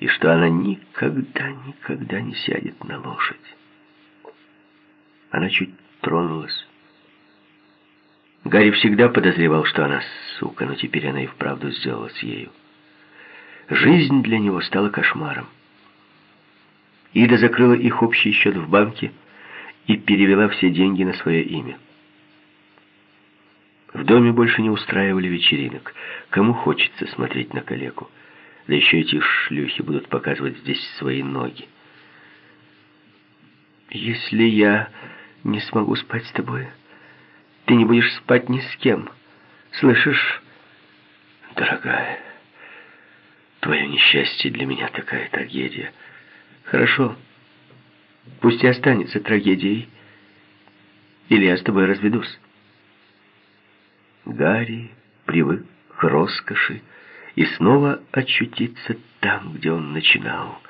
и что она никогда, никогда не сядет на лошадь. Она чуть тронулась. Гарри всегда подозревал, что она сука, но теперь она и вправду сделалась ею. Жизнь для него стала кошмаром. Ида закрыла их общий счет в банке и перевела все деньги на свое имя. В доме больше не устраивали вечеринок. Кому хочется смотреть на калеку? Да еще эти шлюхи будут показывать здесь свои ноги. Если я не смогу спать с тобой, ты не будешь спать ни с кем. Слышишь, дорогая, твое несчастье для меня такая трагедия. Хорошо, пусть и останется трагедией, или я с тобой разведусь. Гарри привык к роскоши и снова очутиться там, где он начинал.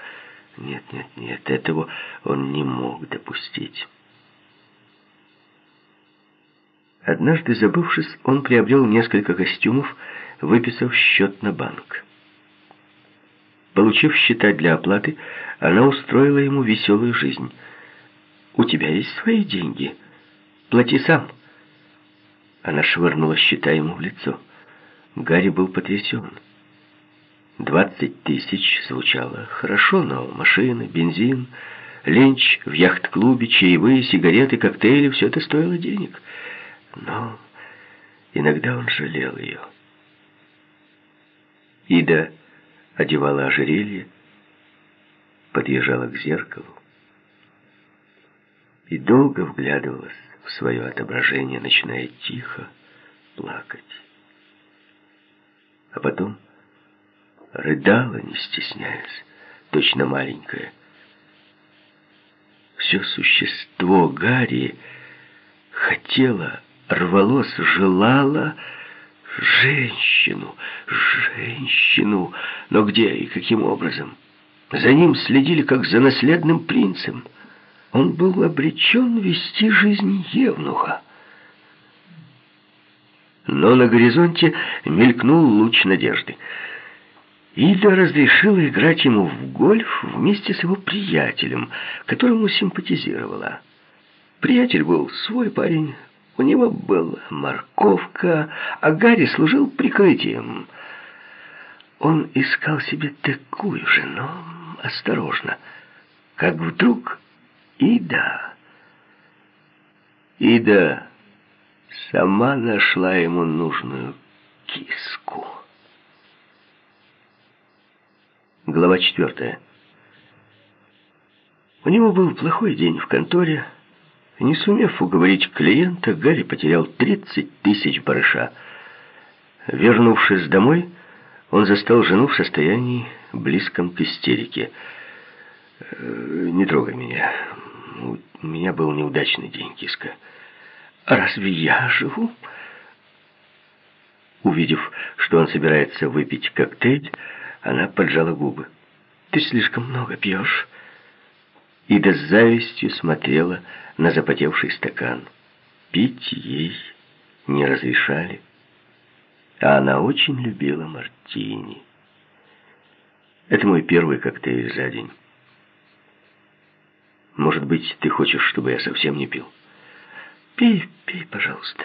Нет, нет, нет, этого он не мог допустить. Однажды, забывшись, он приобрел несколько костюмов, выписав счет на банк. Получив счета для оплаты, она устроила ему веселую жизнь. «У тебя есть свои деньги? Плати сам». Она швырнула счета ему в лицо. Гарри был потрясен. Двадцать тысяч звучало хорошо, но машины, бензин, ленч в яхт-клубе, чаевые, сигареты, коктейли — все это стоило денег. Но иногда он жалел ее. Ида одевала ожерелье, подъезжала к зеркалу и долго вглядывалась в свое отображение, начиная тихо плакать. А потом рыдала, не стесняясь, точно маленькая. Все существо Гарри хотело, рвалось, желало женщину, женщину, но где и каким образом? За ним следили, как за наследным принцем — он был обречен вести жизнь Евнуха. Но на горизонте мелькнул луч надежды. Ида разрешила играть ему в гольф вместе с его приятелем, которому симпатизировала. Приятель был свой парень, у него была морковка, а Гарри служил прикрытием. Он искал себе такую же, но осторожно, как вдруг Ида. Ида сама нашла ему нужную киску. Глава четвертая. У него был плохой день в конторе. Не сумев уговорить клиента, Гарри потерял 30 тысяч барыша. Вернувшись домой, он застал жену в состоянии близком к истерике. «Э, «Не трогай меня. У меня был неудачный день, киска. А разве я живу? Увидев, что он собирается выпить коктейль, она поджала губы. Ты слишком много пьешь. Ида с завистью смотрела на запотевший стакан. Пить ей не разрешали. А она очень любила мартини. Это мой первый коктейль за день. Может быть, ты хочешь, чтобы я совсем не пил? Пей, пей, пожалуйста.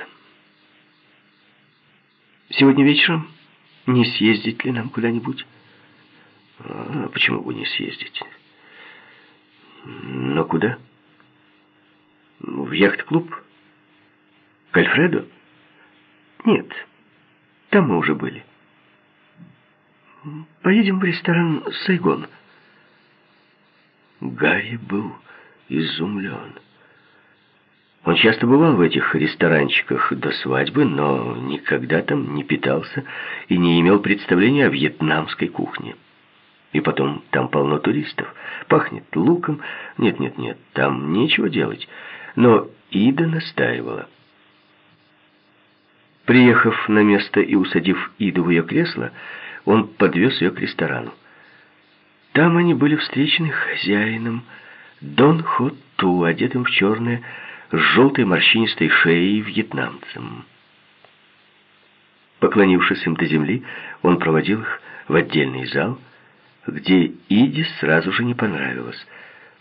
Сегодня вечером не съездить ли нам куда-нибудь? А почему бы не съездить? Но куда? В яхт-клуб? К Альфреду? Нет, там мы уже были. Поедем в ресторан «Сайгон». Гарри был изумлен. Он часто бывал в этих ресторанчиках до свадьбы, но никогда там не питался и не имел представления о вьетнамской кухне. И потом, там полно туристов, пахнет луком. Нет-нет-нет, там нечего делать. Но Ида настаивала. Приехав на место и усадив Иду в ее кресло, он подвез ее к ресторану. Там они были встречены хозяином, Дон Хоту, одетым в черное, с желтой морщинистой шеей вьетнамцем. Поклонившись им до земли, он проводил их в отдельный зал, где Иде сразу же не понравилось –